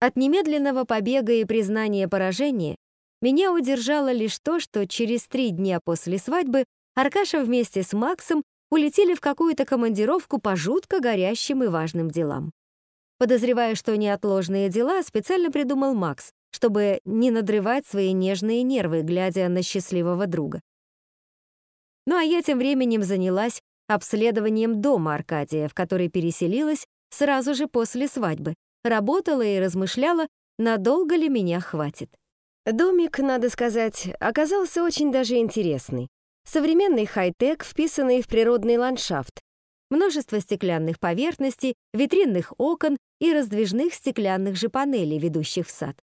От немедленного побега и признания поражения меня удержало лишь то, что через три дня после свадьбы Аркаша вместе с Максом улетели в какую-то командировку по жутко горящим и важным делам. Подозревая, что неотложные дела специально придумал Макс, чтобы не надрывать свои нежные нервы, глядя на счастливого друга. Ну а я тем временем занялась обследованием дома Аркадия, в который переселилась сразу же после свадьбы, работала и размышляла, надолго ли меня хватит. Домик, надо сказать, оказался очень даже интересный. Современный хай-тек, вписанный в природный ландшафт. Множество стеклянных поверхностей, витринных окон и раздвижных стеклянных же панелей, ведущих в сад.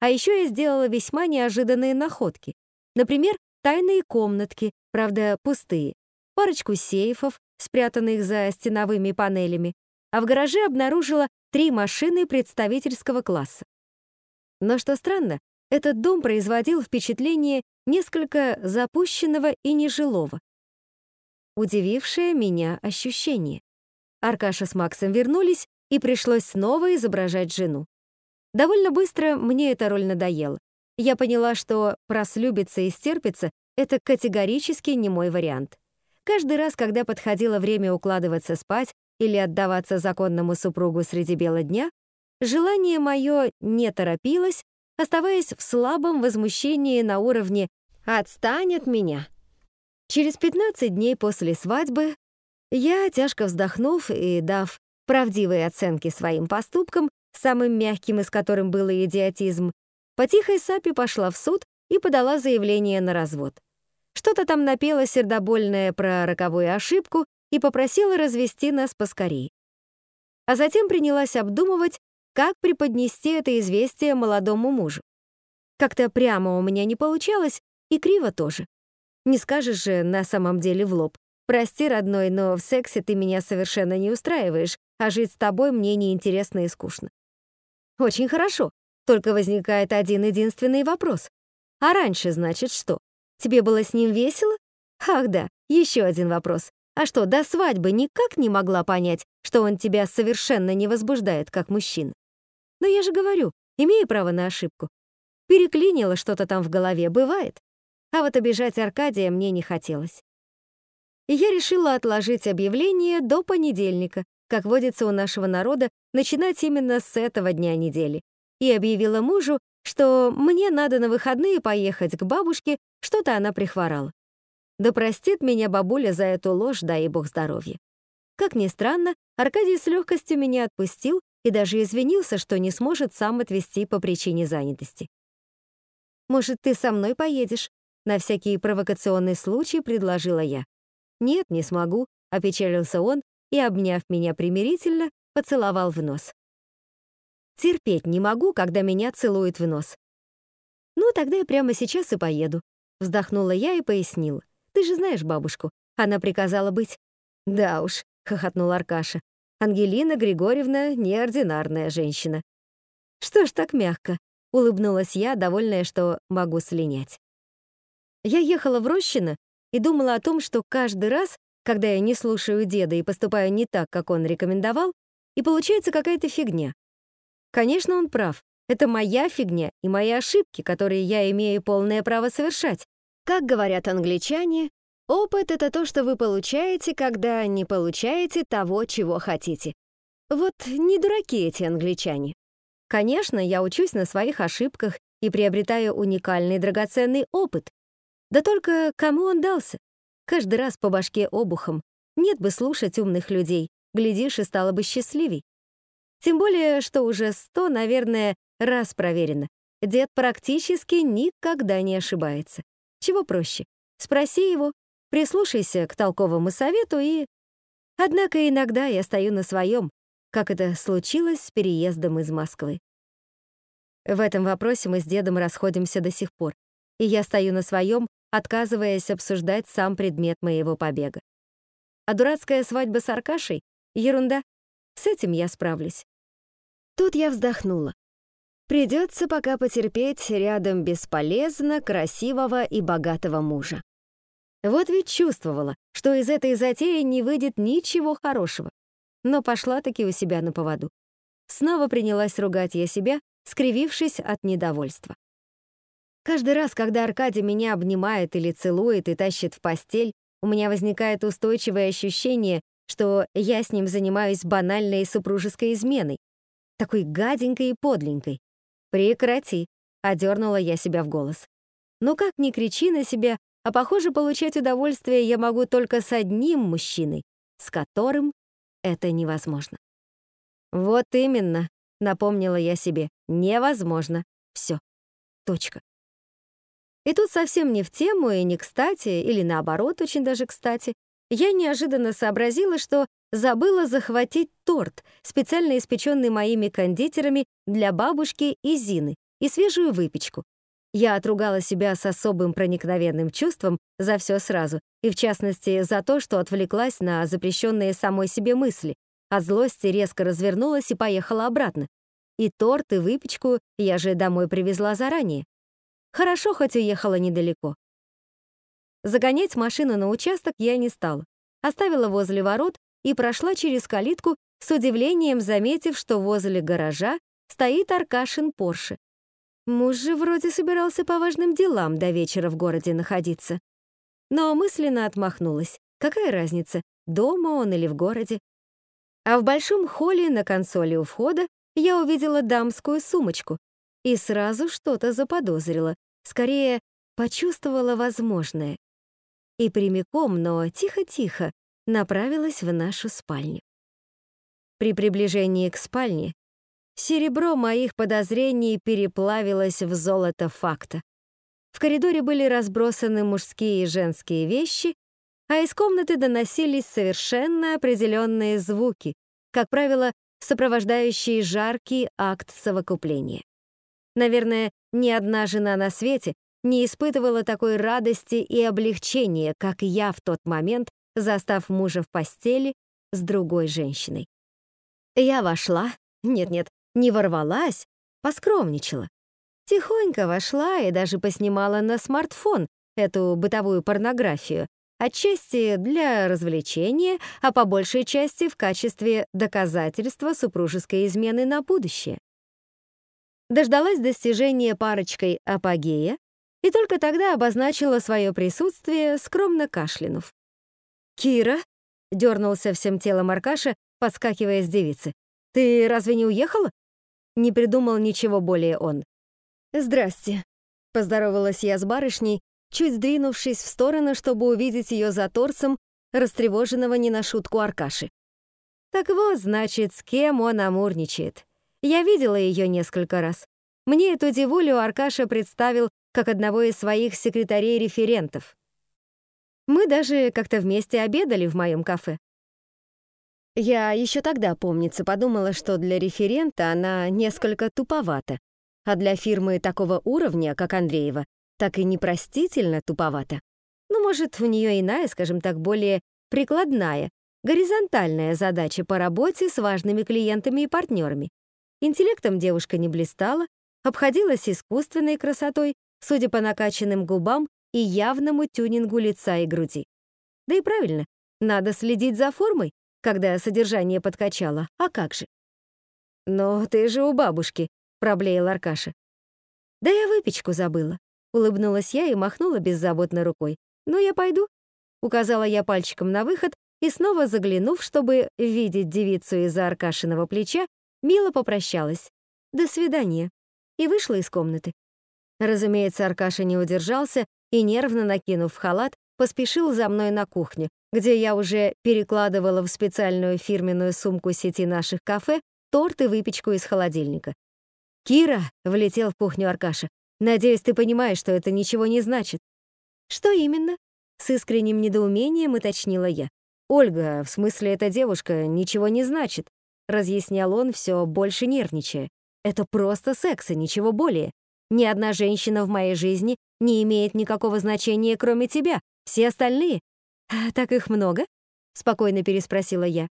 А еще я сделала весьма неожиданные находки. Например, тайные комнатки, правда, пустые, парочку сейфов, спрятанных за стеновыми панелями, а в гараже обнаружила три машины представительского класса. Но что странно, этот дом производил впечатление несколько запущенного и нежилого. Удивившее меня ощущение. Аркаша с Максом вернулись, и пришлось снова изображать жену. Довольно быстро мне эта роль надоела. Я поняла, что прослюбиться и стерпиться — это категорически не мой вариант. Каждый раз, когда подходило время укладываться спать или отдаваться законному супругу среди бела дня, желание мое не торопилось, оставаясь в слабом возмущении на уровне «отстань от меня». Через 15 дней после свадьбы я, тяжко вздохнув и дав правдивые оценки своим поступкам, самым мягким из которым был идиотизм, по тихой сапе пошла в суд и подала заявление на развод. Что-то там напела сердобольное про роковую ошибку и попросила развести нас поскорей. А затем принялась обдумывать, как преподнести это известие молодому мужу. Как-то прямо у меня не получалось, и криво тоже. Не скажешь же на самом деле в лоб. «Прости, родной, но в сексе ты меня совершенно не устраиваешь, а жить с тобой мне неинтересно и скучно». Очень хорошо, только возникает один единственный вопрос. А раньше, значит, что? Тебе было с ним весело? Ах да, еще один вопрос. А что, до свадьбы никак не могла понять, что он тебя совершенно не возбуждает как мужчина? Но я же говорю, имею право на ошибку. Переклинило что-то там в голове, бывает. А вот обижать Аркадия мне не хотелось. И я решила отложить объявление до понедельника, как водится у нашего народа, начинать именно с этого дня недели. И объявила мужу, что мне надо на выходные поехать к бабушке, что-то она прихворала. Да простит меня бабуля за эту ложь, дай бог здоровья. Как ни странно, Аркадий с легкостью меня отпустил и даже извинился, что не сможет сам отвезти по причине занятости. «Может, ты со мной поедешь?» На всякий провокационный случай предложила я. «Нет, не смогу», — опечалился он и, обняв меня примирительно, поцеловал в нос. Терпеть не могу, когда меня целуют в нос. «Ну, тогда я прямо сейчас и поеду», — вздохнула я и пояснила. Ты же знаешь бабушку. Она приказала быть. Да уж, хохотнул Аркаша. Ангелина Григорьевна неординарная женщина. Что ж так мягко? Улыбнулась я, довольная, что могу слинять. Я ехала в Рощино и думала о том, что каждый раз, когда я не слушаю деда и поступаю не так, как он рекомендовал, и получается какая-то фигня. Конечно, он прав. Это моя фигня и мои ошибки, которые я имею полное право совершать. Как говорят англичане, опыт — это то, что вы получаете, когда не получаете того, чего хотите. Вот не дураки эти англичане. Конечно, я учусь на своих ошибках и приобретаю уникальный драгоценный опыт. Да только кому он дался? Каждый раз по башке обухом. Нет бы слушать умных людей, глядишь, и стало бы счастливей. Тем более, что уже сто, наверное, раз проверено. Дед практически никогда не ошибается. Чего проще? Спроси его, прислушайся к толковому совету и... Однако иногда я стою на своем, как это случилось с переездом из Москвы. В этом вопросе мы с дедом расходимся до сих пор, и я стою на своем, отказываясь обсуждать сам предмет моего побега. А дурацкая свадьба с Аркашей — ерунда. С этим я справлюсь. Тут я вздохнула. Придется пока потерпеть рядом бесполезно красивого и богатого мужа. Вот ведь чувствовала, что из этой затеи не выйдет ничего хорошего. Но пошла таки у себя на поводу. Снова принялась ругать я себя, скривившись от недовольства. Каждый раз, когда Аркадий меня обнимает или целует и тащит в постель, у меня возникает устойчивое ощущение, что я с ним занимаюсь банальной супружеской изменой, такой гаденькой и подленькой. «Прекрати», — одернула я себя в голос. Но как ни кричи на себя, а похоже, получать удовольствие я могу только с одним мужчиной, с которым это невозможно. Вот именно, напомнила я себе, невозможно. Все. Точка. И тут совсем не в тему и не кстати, или наоборот, очень даже кстати, я неожиданно сообразила, что забыла захватить торт, специально испеченный моими кондитерами для бабушки и Зины, и свежую выпечку. Я отругала себя с особым проникновенным чувством за все сразу, и в частности за то, что отвлеклась на запрещенные самой себе мысли. От злости резко развернулась и поехала обратно. И торт, и выпечку я же домой привезла заранее. Хорошо, хоть уехала недалеко. Загонять машину на участок я не стала. Оставила возле ворот и прошла через калитку, с удивлением заметив, что возле гаража стоит Аркашин Порше. Муж же вроде собирался по важным делам до вечера в городе находиться. Но мысленно отмахнулась. Какая разница, дома он или в городе? А в большом холле на консоли у входа я увидела дамскую сумочку и сразу что-то заподозрила. Скорее, почувствовала возможное и прямиком, но тихо-тихо направилась в нашу спальню. При приближении к спальне серебро моих подозрений переплавилось в золото факта. В коридоре были разбросаны мужские и женские вещи, а из комнаты доносились совершенно определенные звуки, как правило, сопровождающие жаркий акт совокупления. Наверное, ни одна жена на свете не испытывала такой радости и облегчения, как я в тот момент, застав мужа в постели с другой женщиной. Я вошла, нет-нет, не ворвалась, поскромничала. Тихонько вошла и даже поснимала на смартфон эту бытовую порнографию, отчасти для развлечения, а по большей части в качестве доказательства супружеской измены на будущее. Дождалась достижения парочкой апогея и только тогда обозначила свое присутствие, скромно кашлянув. «Кира?» — дернулся всем телом Аркаша, подскакивая с девицы. «Ты разве не уехала?» Не придумал ничего более он. «Здрасте», — поздоровалась я с барышней, чуть сдвинувшись в сторону, чтобы увидеть ее за торсом, растревоженного не на шутку Аркаши. Так вот, значит, с кем он амурничает. Я видела ее несколько раз. Мне эту девулю Аркаша представил как одного из своих секретарей-референтов. Мы даже как-то вместе обедали в моем кафе. Я еще тогда, помнится, подумала, что для референта она несколько туповата, а для фирмы такого уровня, как Андреева, так и непростительно туповата. Ну, может, у нее иная, скажем так, более прикладная, горизонтальная задача по работе с важными клиентами и партнерами. Интеллектом девушка не блистала, обходилась искусственной красотой судя по накачанным губам и явному тюнингу лица и груди. Да и правильно, надо следить за формой, когда содержание подкачало, а как же? «Но ты же у бабушки», — проблеял Аркаша. «Да я выпечку забыла», — улыбнулась я и махнула беззаботно рукой. «Ну, я пойду», — указала я пальчиком на выход и снова заглянув, чтобы видеть девицу из-за Аркашиного плеча, мило попрощалась. «До свидания» и вышла из комнаты. Разумеется, Аркаша не удержался и, нервно накинув халат, поспешил за мной на кухню, где я уже перекладывала в специальную фирменную сумку сети наших кафе торт и выпечку из холодильника. «Кира!» — влетел в кухню Аркаша. «Надеюсь, ты понимаешь, что это ничего не значит». «Что именно?» — с искренним недоумением уточнила я. «Ольга, в смысле, эта девушка ничего не значит», — разъяснял он, все больше нервничая. «Это просто секс и ничего более. Ни одна женщина в моей жизни не имеет никакого значения, кроме тебя. Все остальные. «А так их много? Спокойно переспросила я.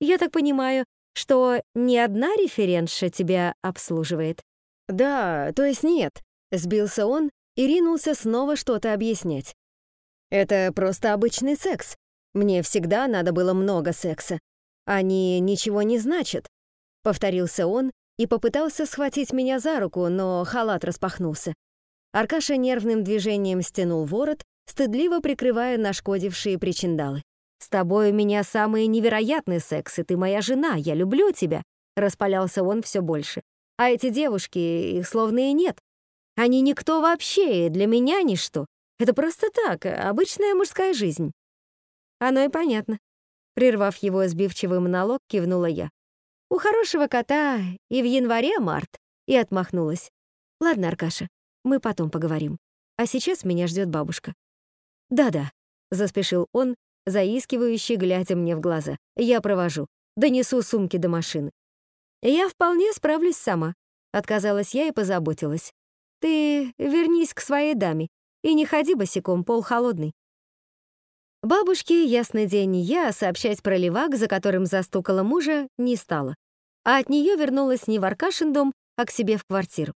Я так понимаю, что ни одна референтша тебя обслуживает? Да, то есть нет. Сбился он и ринулся снова что-то объяснять. Это просто обычный секс. Мне всегда надо было много секса. Они ничего не значат. Повторился он и попытался схватить меня за руку, но халат распахнулся. Аркаша нервным движением стянул ворот, стыдливо прикрывая нашкодившие причиндалы. «С тобой у меня самый невероятный секс, и ты моя жена, я люблю тебя», распалялся он все больше. «А эти девушки, их словно и нет. Они никто вообще, и для меня ничто. Это просто так, обычная мужская жизнь». Оно и понятно. Прервав его сбивчивый монолог, кивнула я. У хорошего кота и в январе март. И отмахнулась. Ладно, Аркаша, мы потом поговорим. А сейчас меня ждет бабушка. Да-да, заспешил он, заискивающе глядя мне в глаза. Я провожу. Донесу сумки до машины. Я вполне справлюсь сама. Отказалась я и позаботилась. Ты вернись к своей даме и не ходи босиком, пол холодный. Бабушке, ясный день, я сообщать про левак, за которым застукала мужа, не стала. А от нее вернулась не в Аркашин дом, а к себе в квартиру.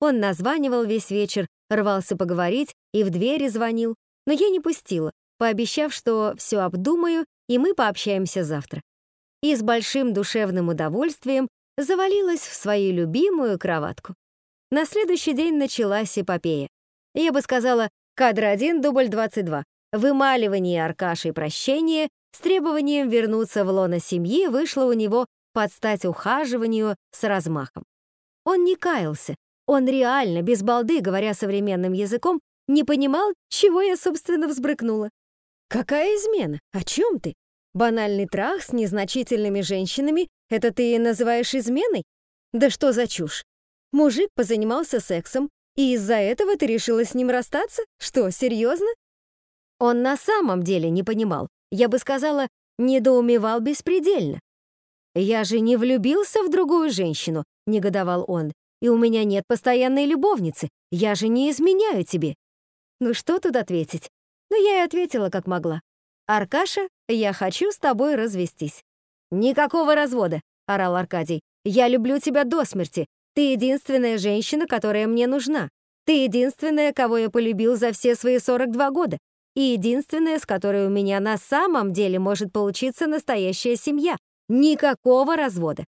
Он названивал весь вечер, рвался поговорить и в двери звонил, но я не пустила, пообещав, что все обдумаю, и мы пообщаемся завтра. И с большим душевным удовольствием завалилась в свою любимую кроватку. На следующий день началась эпопея. Я бы сказала, кадр 1, дубль 22. Вымаливание Аркашей прощения с требованием вернуться в лоно семьи вышло у него под стать ухаживанию с размахом. Он не каялся, он реально, без балды, говоря современным языком, не понимал, чего я, собственно, взбрыкнула. Какая измена? О чем ты? Банальный трах с незначительными женщинами — это ты называешь изменой? Да что за чушь? Мужик позанимался сексом, и из-за этого ты решила с ним расстаться? Что, серьезно? Он на самом деле не понимал. Я бы сказала, недоумевал беспредельно. «Я же не влюбился в другую женщину», — негодовал он. «И у меня нет постоянной любовницы. Я же не изменяю тебе». Ну что тут ответить? Ну я и ответила, как могла. «Аркаша, я хочу с тобой развестись». «Никакого развода», — орал Аркадий. «Я люблю тебя до смерти. Ты единственная женщина, которая мне нужна. Ты единственная, кого я полюбил за все свои 42 года и единственная, с которой у меня на самом деле может получиться настоящая семья. Никакого развода.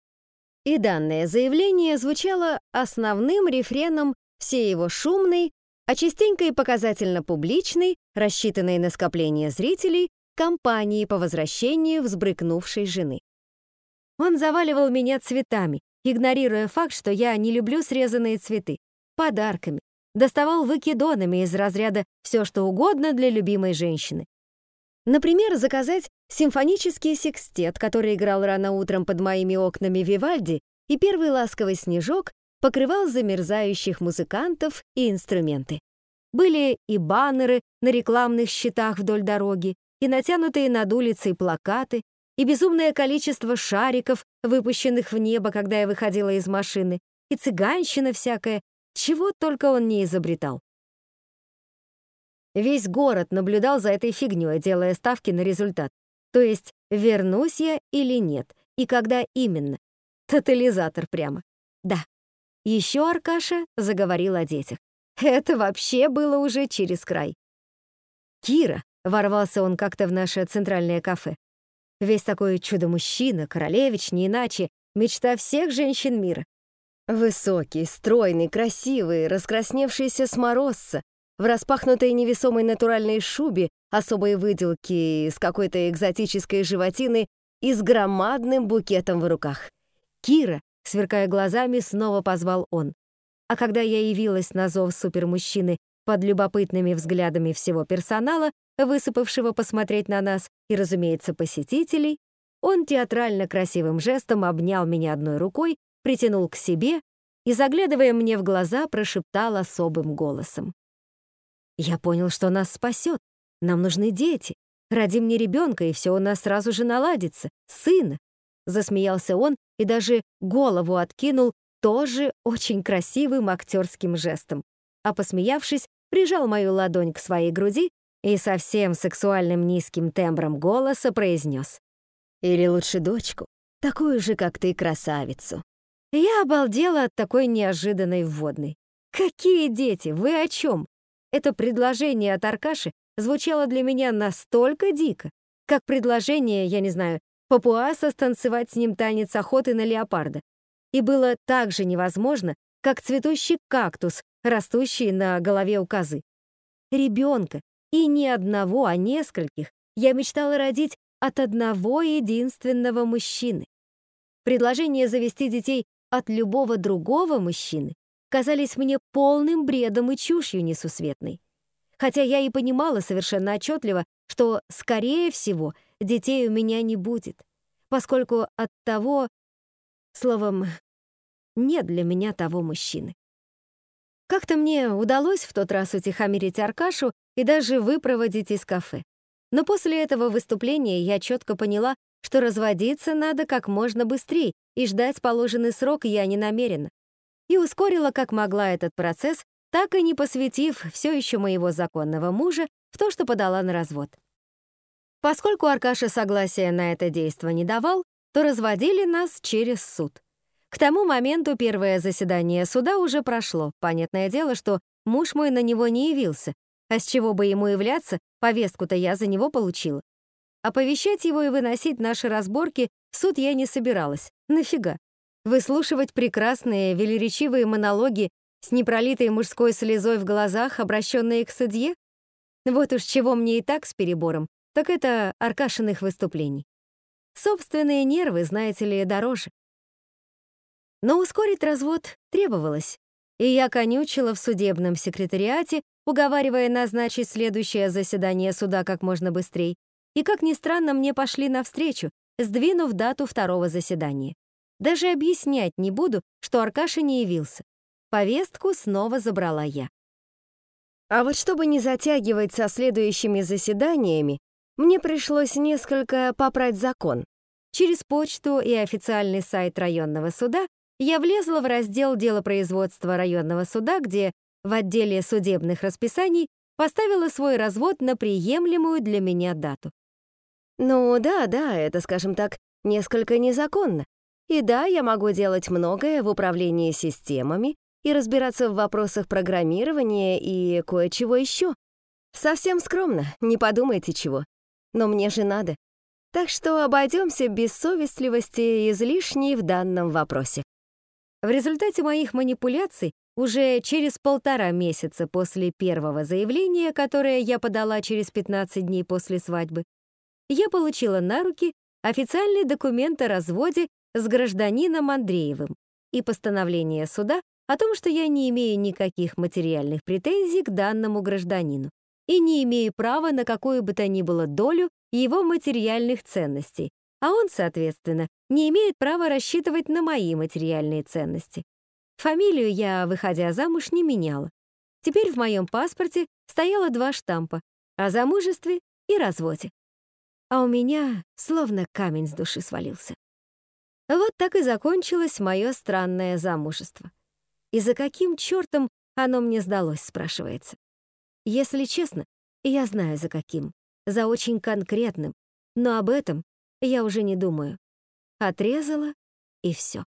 И данное заявление звучало основным рефреном всей его шумной, а частенько и показательно публичной, рассчитанной на скопление зрителей, кампании по возвращению взбрыкнувшей жены. Он заваливал меня цветами, игнорируя факт, что я не люблю срезанные цветы, подарками, доставал выкидонами из разряда «все что угодно для любимой женщины». Например, заказать симфонический секстет, который играл рано утром под моими окнами Вивальди, и первый ласковый снежок покрывал замерзающих музыкантов и инструменты. Были и баннеры на рекламных щитах вдоль дороги, и натянутые над улицей плакаты, и безумное количество шариков, выпущенных в небо, когда я выходила из машины, и цыганщина всякая, чего только он не изобретал. Весь город наблюдал за этой фигнёй, делая ставки на результат. То есть, вернусь я или нет, и когда именно. Тотализатор прямо. Да. Еще Аркаша заговорил о детях. Это вообще было уже через край. «Кира», — ворвался он как-то в наше центральное кафе. Весь такой чудо-мужчина, королевич, не иначе, мечта всех женщин мира. Высокий, стройный, красивый, раскрасневшийся сморозца, в распахнутой невесомой натуральной шубе особой выделки с какой-то экзотической животиной и с громадным букетом в руках. «Кира!» — сверкая глазами, снова позвал он. А когда я явилась на зов супермужчины под любопытными взглядами всего персонала, высыпавшего посмотреть на нас и, разумеется, посетителей, он театрально красивым жестом обнял меня одной рукой притянул к себе и, заглядывая мне в глаза, прошептал особым голосом. «Я понял, что нас спасет. Нам нужны дети. Роди мне ребенка, и все у нас сразу же наладится. Сына!» Засмеялся он и даже голову откинул тоже очень красивым актерским жестом. А посмеявшись, прижал мою ладонь к своей груди и совсем сексуальным низким тембром голоса произнес. «Или лучше дочку, такую же, как ты, красавицу». Я обалдела от такой неожиданной вводной. «Какие дети? Вы о чем?» Это предложение от Аркаши звучало для меня настолько дико, как предложение, я не знаю, папуаса станцевать с ним танец охоты на леопарда. и было так же невозможно, как цветущий кактус, растущий на голове у козы. Ребенка, и не одного, а нескольких, я мечтала родить от одного единственного мужчины. Предложение завести детей от любого другого мужчины казались мне полным бредом и чушью несусветной. Хотя я и понимала совершенно отчетливо, что, скорее всего, детей у меня не будет, поскольку от того, словом, нет для меня того мужчины. Как-то мне удалось в тот раз утихомирить Аркашу и даже выпроводить из кафе. Но после этого выступления я четко поняла, что разводиться надо как можно быстрее, и ждать положенный срок я не намерена. И ускорила как могла этот процесс, так и не посвятив все еще моего законного мужа в то, что подала на развод. Поскольку Аркаша согласия на это действо не давал, то разводили нас через суд. К тому моменту первое заседание суда уже прошло. Понятное дело, что муж мой на него не явился, а с чего бы ему являться, повестку-то я за него получила. Оповещать его и выносить наши разборки в суд я не собиралась. Нафига? Выслушивать прекрасные, велеречивые монологи с непролитой мужской слезой в глазах, обращенные к судье? Вот уж чего мне и так с перебором, так это Аркашиных выступлений. Собственные нервы, знаете ли, дороже. Но ускорить развод требовалось, и я конючила в судебном секретариате, уговаривая назначить следующее заседание суда как можно быстрее. И, как ни странно, мне пошли навстречу, сдвинув дату второго заседания. Даже объяснять не буду, что Аркаша не явился. Повестку снова забрала я. А вот чтобы не затягивать со следующими заседаниями, мне пришлось несколько попрать закон. Через почту и официальный сайт районного суда я влезла в раздел делопроизводства районного суда, где в отделе судебных расписаний поставила свой развод на приемлемую для меня дату. Ну да, да, это, скажем так, несколько незаконно. И да, я могу делать многое в управлении системами и разбираться в вопросах программирования и кое-чего еще. Совсем скромно, не подумайте чего. Но мне же надо. Так что обойдемся без совестливости излишней в данном вопросе. В результате моих манипуляций уже через полтора месяца после первого заявления, которое я подала через 15 дней после свадьбы, я получила на руки официальный документ о разводе с гражданином Андреевым и постановление суда о том, что я не имею никаких материальных претензий к данному гражданину и не имею права на какую бы то ни было долю его материальных ценностей, а он, соответственно, не имеет права рассчитывать на мои материальные ценности. Фамилию я, выходя замуж, не меняла. Теперь в моем паспорте стояло два штампа о замужестве и разводе. А у меня словно камень с души свалился. Вот так и закончилось мое странное замужество. И за каким чертом оно мне сдалось, спрашивается. Если честно, я знаю за каким, за очень конкретным, но об этом я уже не думаю. Отрезала, и все.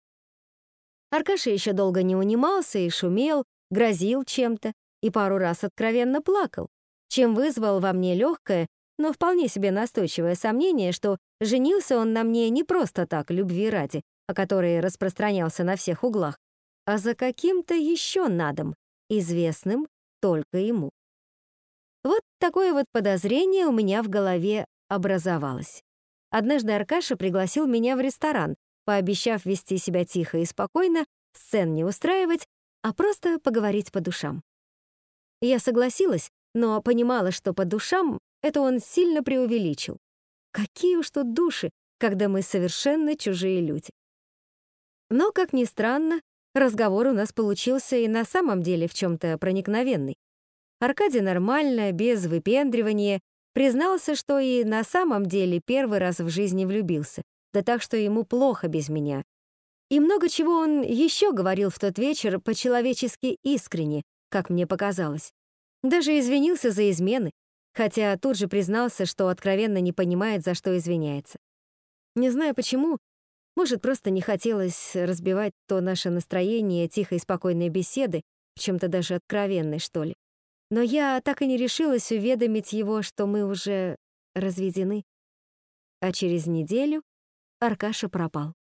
Аркаша еще долго не унимался и шумел, грозил чем-то и пару раз откровенно плакал, чем вызвал во мне легкое, но вполне себе настойчивое сомнение, что женился он на мне не просто так, любви ради, о которой распространялся на всех углах, а за каким-то еще надом, известным только ему. Вот такое вот подозрение у меня в голове образовалось. Однажды Аркаша пригласил меня в ресторан, пообещав вести себя тихо и спокойно, сцен не устраивать, а просто поговорить по душам. Я согласилась, но понимала, что по душам это он сильно преувеличил. Какие уж тут души, когда мы совершенно чужие люди. Но, как ни странно, разговор у нас получился и на самом деле в чем-то проникновенный. Аркадий нормально, без выпендривания, Признался, что и на самом деле первый раз в жизни влюбился, да так, что ему плохо без меня. И много чего он еще говорил в тот вечер по-человечески искренне, как мне показалось. Даже извинился за измены, хотя тут же признался, что откровенно не понимает, за что извиняется. Не знаю почему, может, просто не хотелось разбивать то наше настроение тихой и спокойной беседы, чем-то даже откровенной, что ли. Но я так и не решилась уведомить его, что мы уже разведены. А через неделю Аркаша пропал.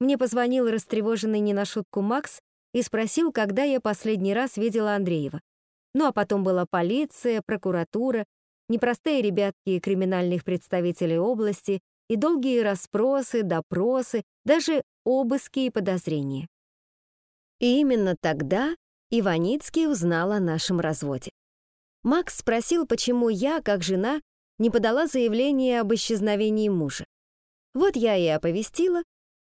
мне позвонил растревоженный не на шутку Макс и спросил, когда я последний раз видела Андреева. Ну а потом была полиция, прокуратура, непростые ребятки криминальных представителей области и долгие расспросы, допросы, даже обыски и подозрения. И именно тогда Иваницкий узнал о нашем разводе. Макс спросил, почему я, как жена, не подала заявление об исчезновении мужа. Вот я и оповестила,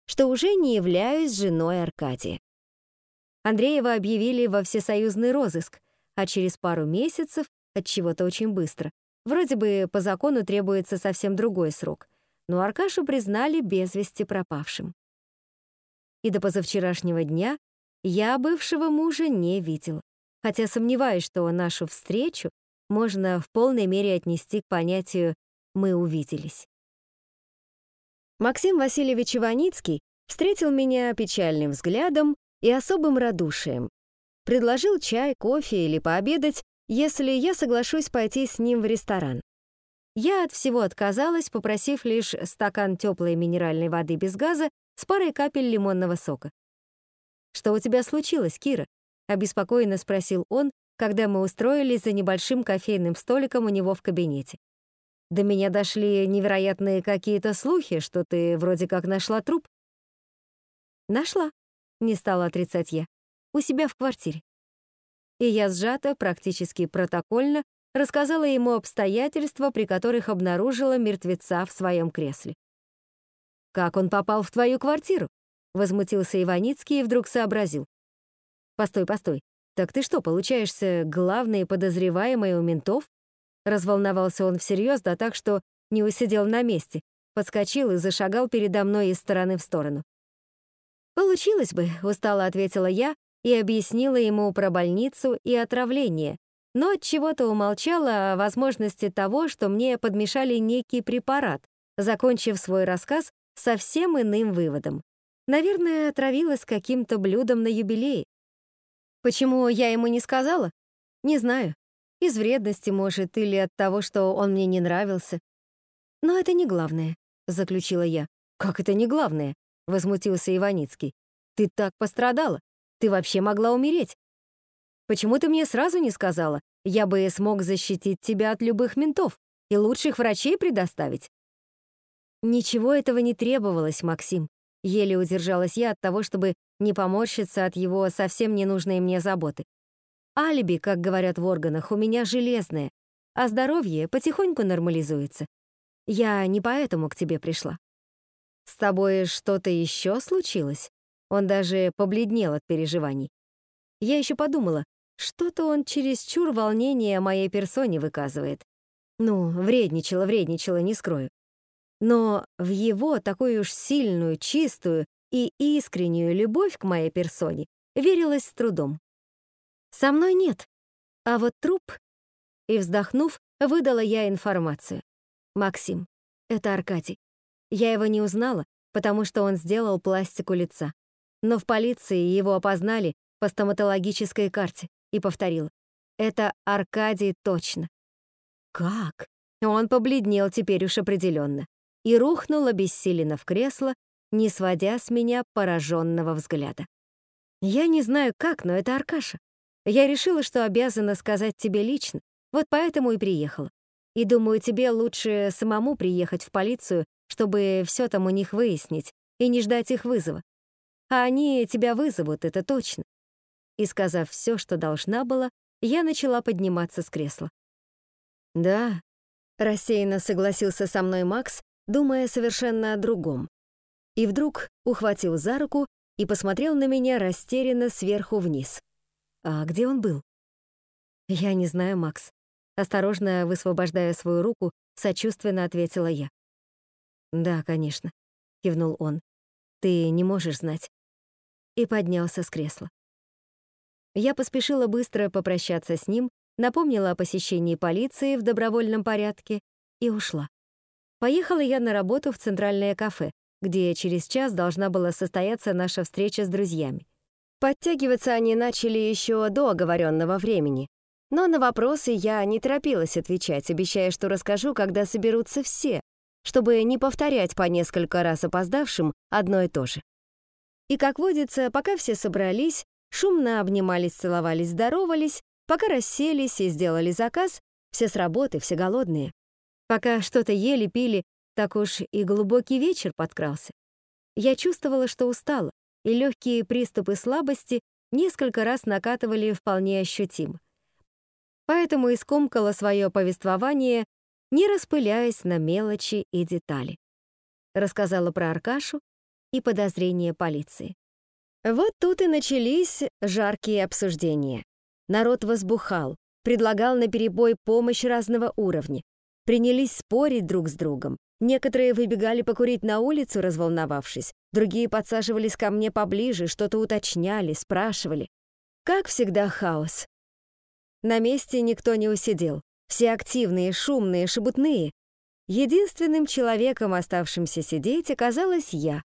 что уже не являюсь женой Аркадия. Андреева объявили во всесоюзный розыск, а через пару месяцев, от чего-то очень быстро, вроде бы по закону требуется совсем другой срок, но Аркашу признали без вести пропавшим. И до позавчерашнего дня я бывшего мужа не видел, хотя сомневаюсь, что нашу встречу можно в полной мере отнести к понятию «мы увиделись». Максим Васильевич Иваницкий встретил меня печальным взглядом и особым радушием. Предложил чай, кофе или пообедать, если я соглашусь пойти с ним в ресторан. Я от всего отказалась, попросив лишь стакан теплой минеральной воды без газа с парой капель лимонного сока. «Что у тебя случилось, Кира?» — обеспокоенно спросил он, когда мы устроились за небольшим кофейным столиком у него в кабинете. До меня дошли невероятные какие-то слухи, что ты вроде как нашла труп. Нашла, не стала отрицать я, у себя в квартире. И я сжато, практически протокольно, рассказала ему обстоятельства, при которых обнаружила мертвеца в своем кресле. «Как он попал в твою квартиру?» — возмутился Иваницкий и вдруг сообразил. «Постой, постой, так ты что, получаешься главный подозреваемый у ментов?» Разволновался он всерьез, да так, что не усидел на месте, подскочил и зашагал передо мной из стороны в сторону. «Получилось бы», — устало ответила я и объяснила ему про больницу и отравление, но от чего-то умолчала о возможности того, что мне подмешали некий препарат, закончив свой рассказ совсем иным выводом. Наверное, отравилась каким-то блюдом на юбилее. Почему я ему не сказала? Не знаю. Из вредности, может, или от того, что он мне не нравился. Но это не главное, заключила я. Как это не главное? возмутился Иваницкий. Ты так пострадала. Ты вообще могла умереть. Почему ты мне сразу не сказала? Я бы смог защитить тебя от любых ментов и лучших врачей предоставить. Ничего этого не требовалось, Максим. Еле удержалась я от того, чтобы не поморщиться от его совсем ненужной мне заботы. Алиби, как говорят в органах, у меня железное, а здоровье потихоньку нормализуется. Я не поэтому к тебе пришла. С тобой что-то еще случилось? Он даже побледнел от переживаний. Я еще подумала, что-то он чересчур волнение моей персоне выказывает. Ну, вредничала, вредничала, не скрою. Но в его такую уж сильную, чистую и искреннюю любовь к моей персоне верилось с трудом. Со мной нет. А вот труп... И вздохнув, выдала я информацию. Максим. Это Аркадий. Я его не узнала, потому что он сделал пластику лица. Но в полиции его опознали по стоматологической карте и повторила. Это Аркадий точно. Как? Он побледнел теперь уж определенно и рухнул обессиленно в кресло, не сводя с меня пораженного взгляда. Я не знаю как, но это Аркаша. Я решила, что обязана сказать тебе лично, вот поэтому и приехала. И думаю, тебе лучше самому приехать в полицию, чтобы все там у них выяснить и не ждать их вызова. А они тебя вызовут, это точно. И сказав все, что должна была, я начала подниматься с кресла. Да, рассеянно согласился со мной Макс, думая совершенно о другом. И вдруг ухватил за руку и посмотрел на меня растерянно сверху вниз. А где он был? Я не знаю, Макс. Осторожно высвобождая свою руку, сочувственно ответила я. Да, конечно, кивнул он. Ты не можешь знать. И поднялся с кресла. Я поспешила быстро попрощаться с ним, напомнила о посещении полиции в добровольном порядке и ушла. Поехала я на работу в центральное кафе, где через час должна была состояться наша встреча с друзьями. Подтягиваться они начали еще до оговоренного времени. Но на вопросы я не торопилась отвечать, обещая, что расскажу, когда соберутся все, чтобы не повторять по несколько раз опоздавшим одно и то же. И, как водится, пока все собрались, шумно обнимались, целовались, здоровались, пока расселись и сделали заказ, все с работы, все голодные. Пока что-то ели, пили, так уж и глубокий вечер подкрался. Я чувствовала, что устала, и легкие приступы слабости несколько раз накатывали вполне ощутимо. Поэтому и скомкала свое повествование, не распыляясь на мелочи и детали. Рассказала про Аркашу и подозрения полиции. Вот тут и начались жаркие обсуждения. Народ возбухал, предлагал наперебой помощь разного уровня. Принялись спорить друг с другом. Некоторые выбегали покурить на улицу, разволновавшись. Другие подсаживались ко мне поближе, что-то уточняли, спрашивали. Как всегда, хаос. На месте никто не усидел. Все активные, шумные, шебутные. Единственным человеком, оставшимся сидеть, оказалась я.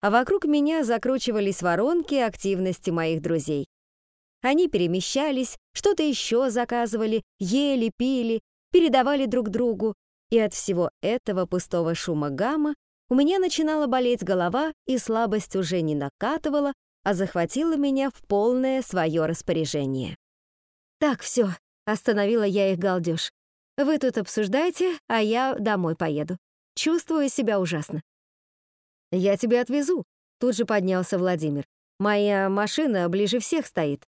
А вокруг меня закручивались воронки активности моих друзей. Они перемещались, что-то еще заказывали, ели, пили, передавали друг другу, и от всего этого пустого шума гамма у меня начинала болеть голова, и слабость уже не накатывала, а захватила меня в полное свое распоряжение. «Так, все, остановила я их галдеж. «Вы тут обсуждайте, а я домой поеду. Чувствую себя ужасно». «Я тебя отвезу», — тут же поднялся Владимир. «Моя машина ближе всех стоит».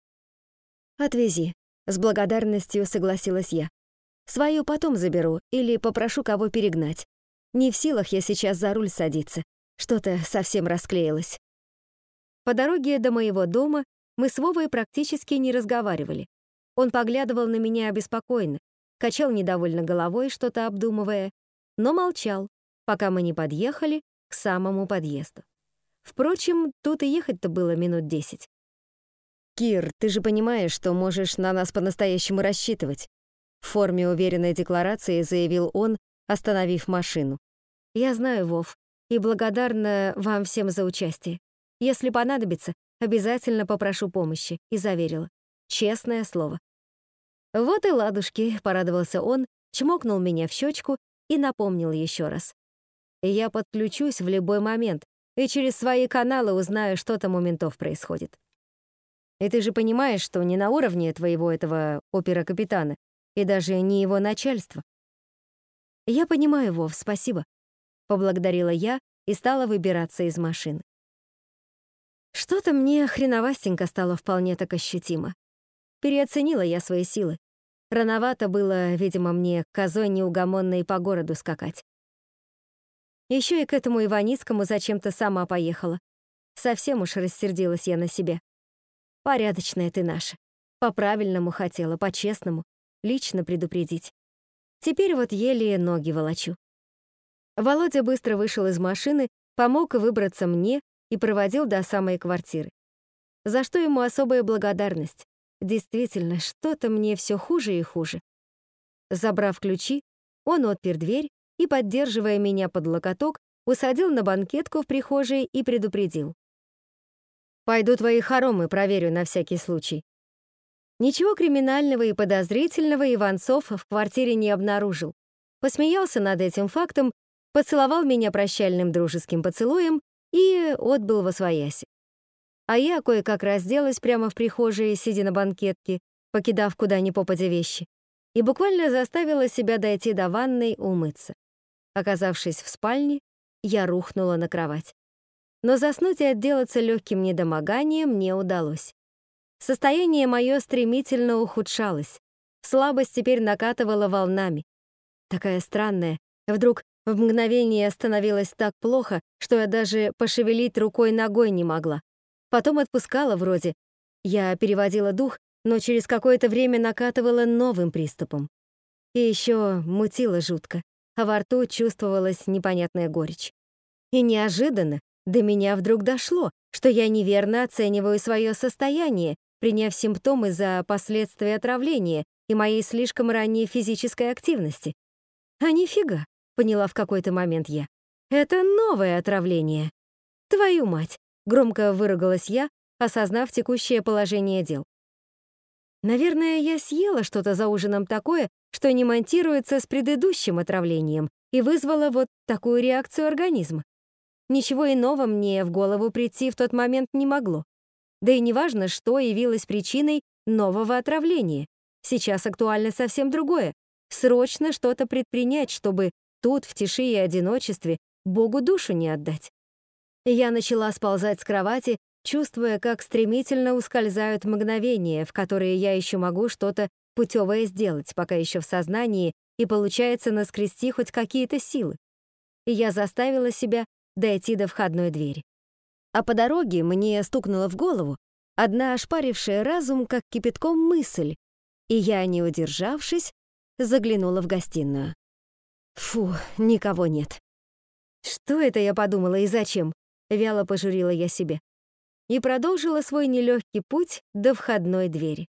«Отвези», — с благодарностью согласилась я. «Свою потом заберу или попрошу кого перегнать. Не в силах я сейчас за руль садиться. Что-то совсем расклеилось». По дороге до моего дома мы с Вовой практически не разговаривали. Он поглядывал на меня обеспокоенно, качал недовольно головой, что-то обдумывая, но молчал, пока мы не подъехали к самому подъезду. Впрочем, тут и ехать-то было минут десять. «Кир, ты же понимаешь, что можешь на нас по-настоящему рассчитывать», в форме уверенной декларации заявил он, остановив машину. «Я знаю, Вов, и благодарна вам всем за участие. Если понадобится, обязательно попрошу помощи», и заверила. Честное слово. «Вот и ладушки», — порадовался он, чмокнул меня в щечку и напомнил еще раз. «Я подключусь в любой момент и через свои каналы узнаю, что там у ментов происходит». И ты же понимаешь, что не на уровне твоего этого опера-капитана, и даже не его начальства. Я понимаю, Вов, спасибо. Поблагодарила я и стала выбираться из машины. Что-то мне хреновастенько стало вполне так ощутимо. Переоценила я свои силы. Рановато было, видимо, мне козой неугомонной по городу скакать. Еще и к этому Иваницкому зачем-то сама поехала. Совсем уж рассердилась я на себя. Порядочная ты наша. По-правильному хотела, по-честному. Лично предупредить. Теперь вот еле ноги волочу. Володя быстро вышел из машины, помог выбраться мне и проводил до самой квартиры. За что ему особая благодарность. Действительно, что-то мне все хуже и хуже. Забрав ключи, он отпер дверь и, поддерживая меня под локоток, усадил на банкетку в прихожей и предупредил. Пойду твои хоромы проверю на всякий случай. Ничего криминального и подозрительного Иванцов в квартире не обнаружил. Посмеялся над этим фактом, поцеловал меня прощальным дружеским поцелуем и отбыл во свояси. А я кое-как разделась прямо в прихожей, сидя на банкетке, покидав куда ни попадя вещи, и буквально заставила себя дойти до ванной умыться. Оказавшись в спальне, я рухнула на кровать но заснуть и отделаться легким недомоганием не удалось. Состояние мое стремительно ухудшалось. Слабость теперь накатывала волнами. Такая странная. Вдруг в мгновение становилось так плохо, что я даже пошевелить рукой-ногой не могла. Потом отпускала вроде. Я переводила дух, но через какое-то время накатывала новым приступом. И еще мутило жутко, а во рту чувствовалась непонятная горечь. И неожиданно до меня вдруг дошло, что я неверно оцениваю свое состояние, приняв симптомы за последствия отравления и моей слишком ранней физической активности. А нифига, поняла в какой-то момент я. Это новое отравление. Твою мать, громко выругалась я, осознав текущее положение дел. Наверное, я съела что-то за ужином такое, что не монтируется с предыдущим отравлением и вызвало вот такую реакцию организма. Ничего иного мне в голову прийти в тот момент не могло. Да и неважно, что явилось причиной нового отравления. Сейчас актуально совсем другое. Срочно что-то предпринять, чтобы тут, в тиши и одиночестве, Богу душу не отдать. Я начала сползать с кровати, чувствуя, как стремительно ускользают мгновения, в которые я еще могу что-то путевое сделать, пока еще в сознании и получается наскрести хоть какие-то силы. И я заставила себя дойти до входной двери. А по дороге мне стукнуло в голову одна ошпарившая разум, как кипятком мысль, и я, не удержавшись, заглянула в гостиную. Фу, никого нет. Что это я подумала и зачем? Вяло пожурила я себе. И продолжила свой нелегкий путь до входной двери.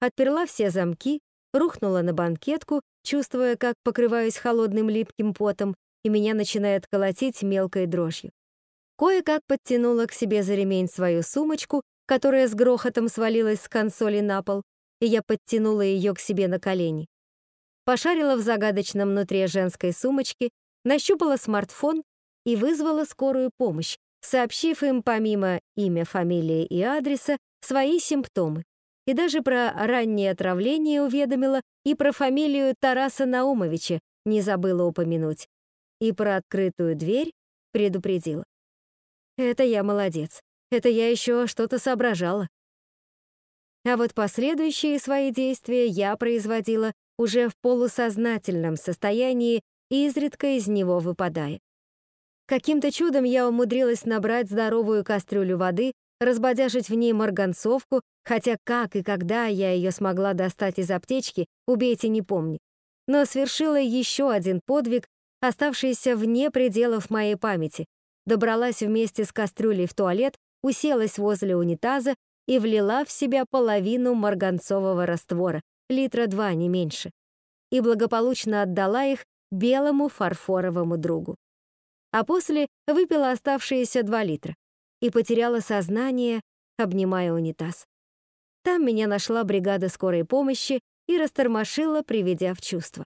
Отперла все замки, рухнула на банкетку, чувствуя, как покрываюсь холодным липким потом, и меня начинает колотить мелкой дрожью. Кое-как подтянула к себе за ремень свою сумочку, которая с грохотом свалилась с консоли на пол, и я подтянула ее к себе на колени. Пошарила в загадочном внутри женской сумочки, нащупала смартфон и вызвала скорую помощь, сообщив им помимо имя, фамилии и адреса свои симптомы. И даже про раннее отравление уведомила, и про фамилию Тараса Наумовича не забыла упомянуть. И про открытую дверь предупредила. Это я молодец. Это я еще что-то соображала. А вот последующие свои действия я производила уже в полусознательном состоянии, изредка из него выпадая. Каким-то чудом я умудрилась набрать здоровую кастрюлю воды, разбодяжить в ней марганцовку, хотя как и когда я ее смогла достать из аптечки, убейте не помню. Но свершила еще один подвиг, оставшийся вне пределов моей памяти. Добралась вместе с кастрюлей в туалет, уселась возле унитаза и влила в себя половину марганцового раствора, литра два, не меньше, и благополучно отдала их белому фарфоровому другу. А после выпила оставшиеся два литра и потеряла сознание, обнимая унитаз. Там меня нашла бригада скорой помощи и растормошила, приведя в чувство.